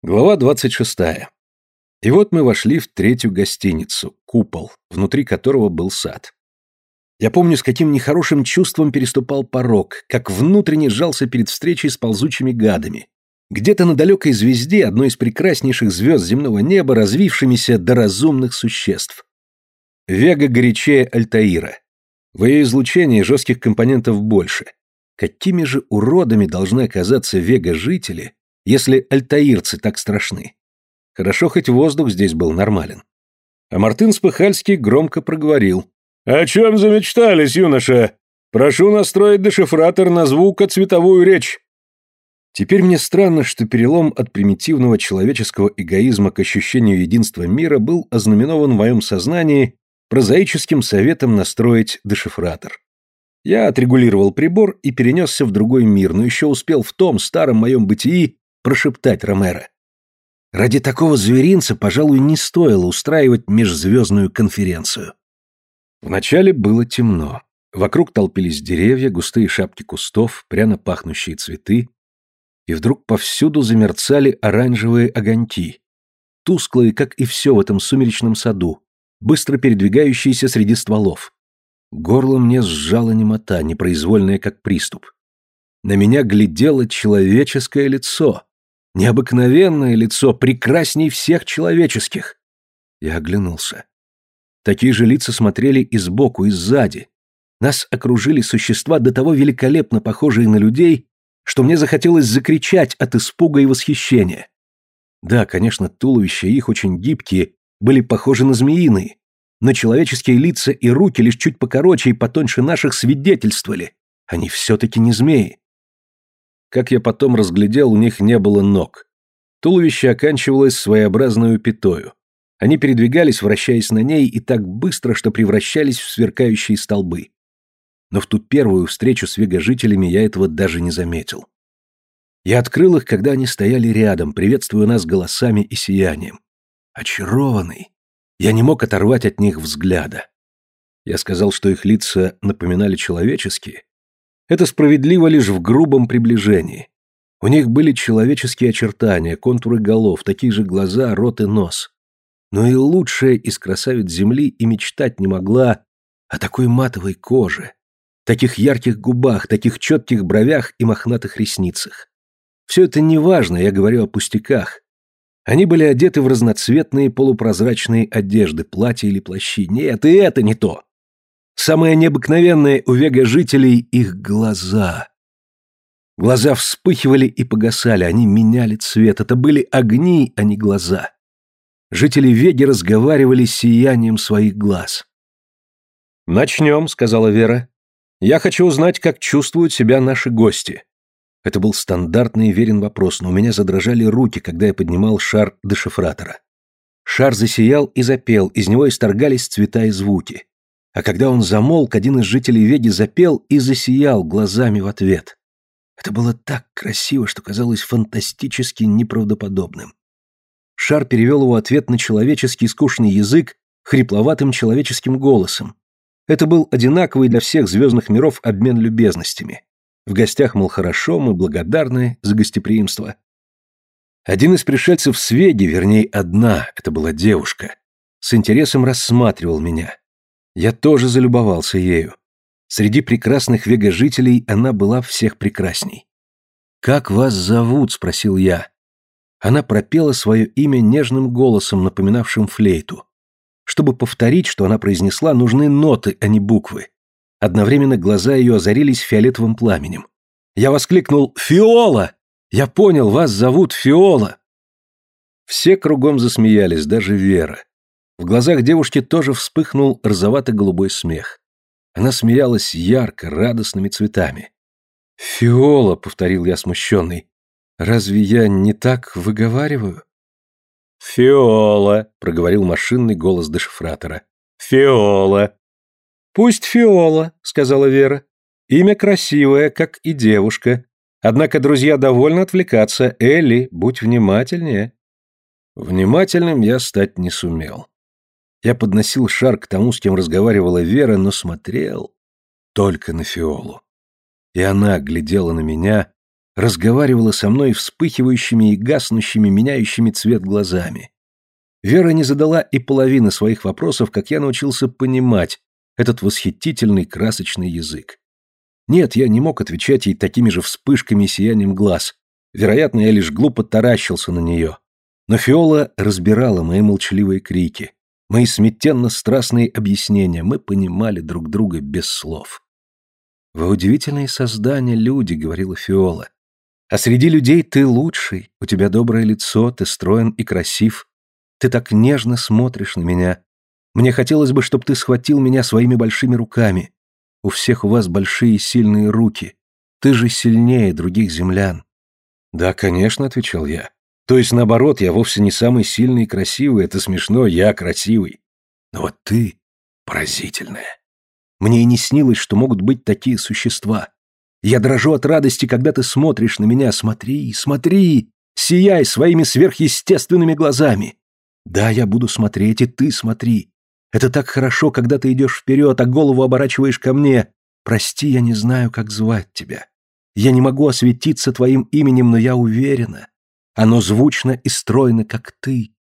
Глава 26. И вот мы вошли в третью гостиницу, купол, внутри которого был сад. Я помню, с каким нехорошим чувством переступал порог, как внутренне сжался перед встречей с ползучими гадами. Где-то на далекой звезде, одной из прекраснейших звезд земного неба, развившимися до разумных существ. Вега горячее Альтаира. В ее излучении жестких компонентов больше. Какими же уродами должны оказаться вега-жители, если альтаирцы так страшны. Хорошо, хоть воздух здесь был нормален. А Мартын Спыхальский громко проговорил. «О чем замечтались, юноша? Прошу настроить дешифратор на звукоцветовую речь». Теперь мне странно, что перелом от примитивного человеческого эгоизма к ощущению единства мира был ознаменован в моем сознании прозаическим советом настроить дешифратор. Я отрегулировал прибор и перенесся в другой мир, но еще успел в том старом моем бытии прошептать Ромеро. Ради такого зверинца, пожалуй, не стоило устраивать межзвездную конференцию. Вначале было темно. Вокруг толпились деревья, густые шапки кустов, пряно пахнущие цветы. И вдруг повсюду замерцали оранжевые огоньки. Тусклые, как и все в этом сумеречном саду, быстро передвигающиеся среди стволов. Горло мне сжало немота, непроизвольное, как приступ. На меня глядело человеческое лицо — Необыкновенное лицо, прекрасней всех человеческих. Я оглянулся. Такие же лица смотрели и сбоку, и сзади. Нас окружили существа до того великолепно похожие на людей, что мне захотелось закричать от испуга и восхищения. Да, конечно, туловища их очень гибкие, были похожи на змеиные, но человеческие лица и руки лишь чуть покороче и потоньше наших свидетельствовали. Они все-таки не змеи. Как я потом разглядел, у них не было ног. Туловище оканчивалось своеобразной пятою. Они передвигались, вращаясь на ней, и так быстро, что превращались в сверкающие столбы. Но в ту первую встречу с вегожителями я этого даже не заметил. Я открыл их, когда они стояли рядом, приветствуя нас голосами и сиянием. Очарованный. Я не мог оторвать от них взгляда. Я сказал, что их лица напоминали человеческие, это справедливо лишь в грубом приближении. У них были человеческие очертания, контуры голов, такие же глаза, рот и нос. Но и лучшая из красавиц Земли и мечтать не могла о такой матовой коже, таких ярких губах, таких четких бровях и мохнатых ресницах. Все это не важно, я говорю о пустяках. Они были одеты в разноцветные полупрозрачные одежды, платья или плащи. Нет, и это не то. Самое необыкновенное у вега-жителей — их глаза. Глаза вспыхивали и погасали, они меняли цвет. Это были огни, а не глаза. Жители Веги разговаривали с сиянием своих глаз. «Начнем», — сказала Вера. «Я хочу узнать, как чувствуют себя наши гости». Это был стандартный верен вопрос, но у меня задрожали руки, когда я поднимал шар дешифратора. Шар засиял и запел, из него исторгались цвета и звуки. А когда он замолк, один из жителей Веги запел и засиял глазами в ответ. Это было так красиво, что казалось фантастически неправдоподобным. Шар перевел его ответ на человеческий скучный язык хрипловатым человеческим голосом. Это был одинаковый для всех звездных миров обмен любезностями. В гостях, мол, хорошо, мы благодарны за гостеприимство. Один из пришельцев с Веги, вернее, одна, это была девушка, с интересом рассматривал меня. Я тоже залюбовался ею. Среди прекрасных вегожителей она была всех прекрасней. «Как вас зовут?» — спросил я. Она пропела свое имя нежным голосом, напоминавшим флейту. Чтобы повторить, что она произнесла, нужны ноты, а не буквы. Одновременно глаза ее озарились фиолетовым пламенем. Я воскликнул «Фиола!» «Я понял, вас зовут Фиола!» Все кругом засмеялись, даже Вера. В глазах девушки тоже вспыхнул розовато-голубой смех. Она смеялась ярко, радостными цветами. «Фиола», — повторил я смущенный, — «разве я не так выговариваю?» «Фиола», — проговорил машинный голос дешифратора. «Фиола». «Пусть Фиола», — сказала Вера. «Имя красивое, как и девушка. Однако друзья довольно отвлекаться. Элли, будь внимательнее». Внимательным я стать не сумел. Я подносил шар к тому, с кем разговаривала Вера, но смотрел только на Фиолу. И она глядела на меня, разговаривала со мной вспыхивающими и гаснущими, меняющими цвет глазами. Вера не задала и половины своих вопросов, как я научился понимать этот восхитительный красочный язык. Нет, я не мог отвечать ей такими же вспышками и сиянием глаз. Вероятно, я лишь глупо таращился на нее. Но Фиола разбирала мои молчаливые крики, мои смятенно-страстные объяснения. Мы понимали друг друга без слов. «Вы удивительные создания, люди», — говорила Фиола. «А среди людей ты лучший, у тебя доброе лицо, ты строен и красив. Ты так нежно смотришь на меня. Мне хотелось бы, чтобы ты схватил меня своими большими руками. У всех у вас большие сильные руки. Ты же сильнее других землян. Да, конечно, отвечал я. То есть, наоборот, я вовсе не самый сильный и красивый, это смешно, я красивый. Но вот ты поразительная. Мне и не снилось, что могут быть такие существа. Я дрожу от радости, когда ты смотришь на меня. Смотри, смотри, сияй своими сверхъестественными глазами. Да, я буду смотреть, и ты смотри. Это так хорошо, когда ты идешь вперед, а голову оборачиваешь ко мне. Прости, я не знаю, как звать тебя. Я не могу осветиться твоим именем, но я уверена. Оно звучно и стройно, как ты.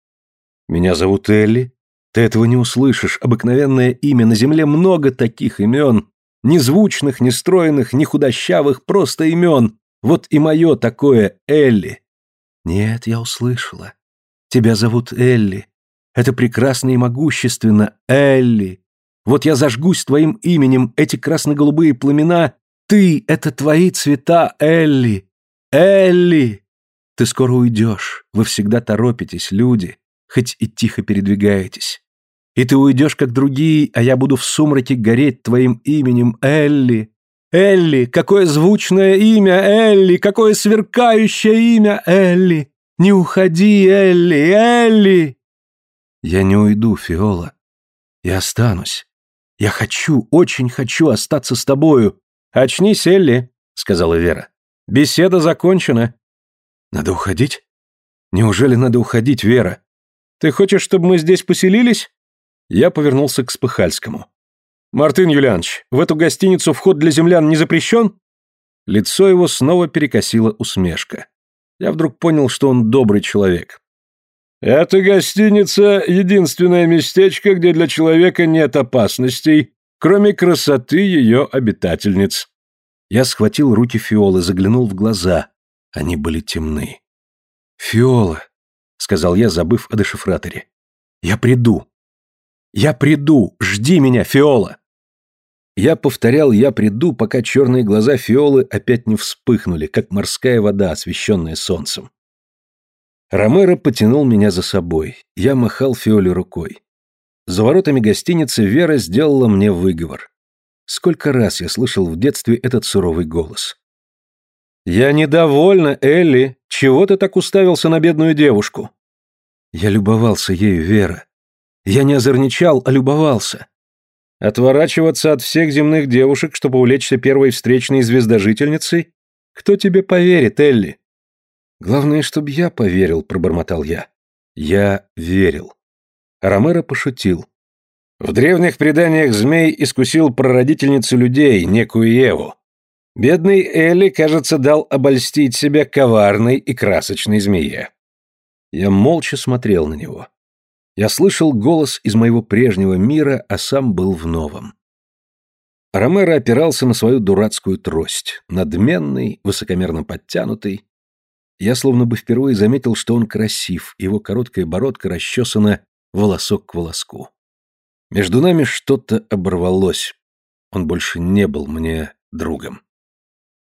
Меня зовут Элли. Ты этого не услышишь. Обыкновенное имя. На земле много таких имен. Ни звучных, ни стройных, ни худощавых, просто имен. Вот и мое такое Элли. Нет, я услышала. Тебя зовут Элли. Это прекрасно и могущественно, Элли. Вот я зажгусь твоим именем, эти красно-голубые пламена. Ты — это твои цвета, Элли. Элли! Ты скоро уйдешь. Вы всегда торопитесь, люди, хоть и тихо передвигаетесь. И ты уйдешь, как другие, а я буду в сумраке гореть твоим именем, Элли. Элли, какое звучное имя, Элли, какое сверкающее имя, Элли. Не уходи, Элли, Элли. Я не уйду, Фиола. Я останусь. Я хочу, очень хочу остаться с тобою. Очнись, Элли, сказала Вера. Беседа закончена. Надо уходить? Неужели надо уходить, Вера? Ты хочешь, чтобы мы здесь поселились? Я повернулся к Спыхальскому. Мартын Юлианович, в эту гостиницу вход для землян не запрещен? Лицо его снова перекосило усмешка. Я вдруг понял, что он добрый человек. Эта гостиница — единственное местечко, где для человека нет опасностей, кроме красоты ее обитательниц. Я схватил руки Фиолы, заглянул в глаза. Они были темны. «Фиола», — сказал я, забыв о дешифраторе, — «я приду. Я приду. Жди меня, Фиола». Я повторял «я приду», пока черные глаза Фиолы опять не вспыхнули, как морская вода, освещенная солнцем. Ромеро потянул меня за собой. Я махал Фиоле рукой. За воротами гостиницы Вера сделала мне выговор. Сколько раз я слышал в детстве этот суровый голос. «Я недовольна, Элли. Чего ты так уставился на бедную девушку?» Я любовался ею, Вера. Я не озорничал, а любовался. Отворачиваться от всех земных девушек, чтобы увлечься первой встречной звездожительницей? Кто тебе поверит, Элли? Главное, чтобы я поверил, пробормотал я. Я верил. Ромеро пошутил. В древних преданиях змей искусил прародительницу людей, некую Еву. Бедный Элли, кажется, дал обольстить себя коварной и красочной змее. Я молча смотрел на него. Я слышал голос из моего прежнего мира, а сам был в новом. Ромеро опирался на свою дурацкую трость, надменный, высокомерно подтянутый, я словно бы впервые заметил, что он красив, его короткая бородка расчесана волосок к волоску. Между нами что-то оборвалось. Он больше не был мне другом.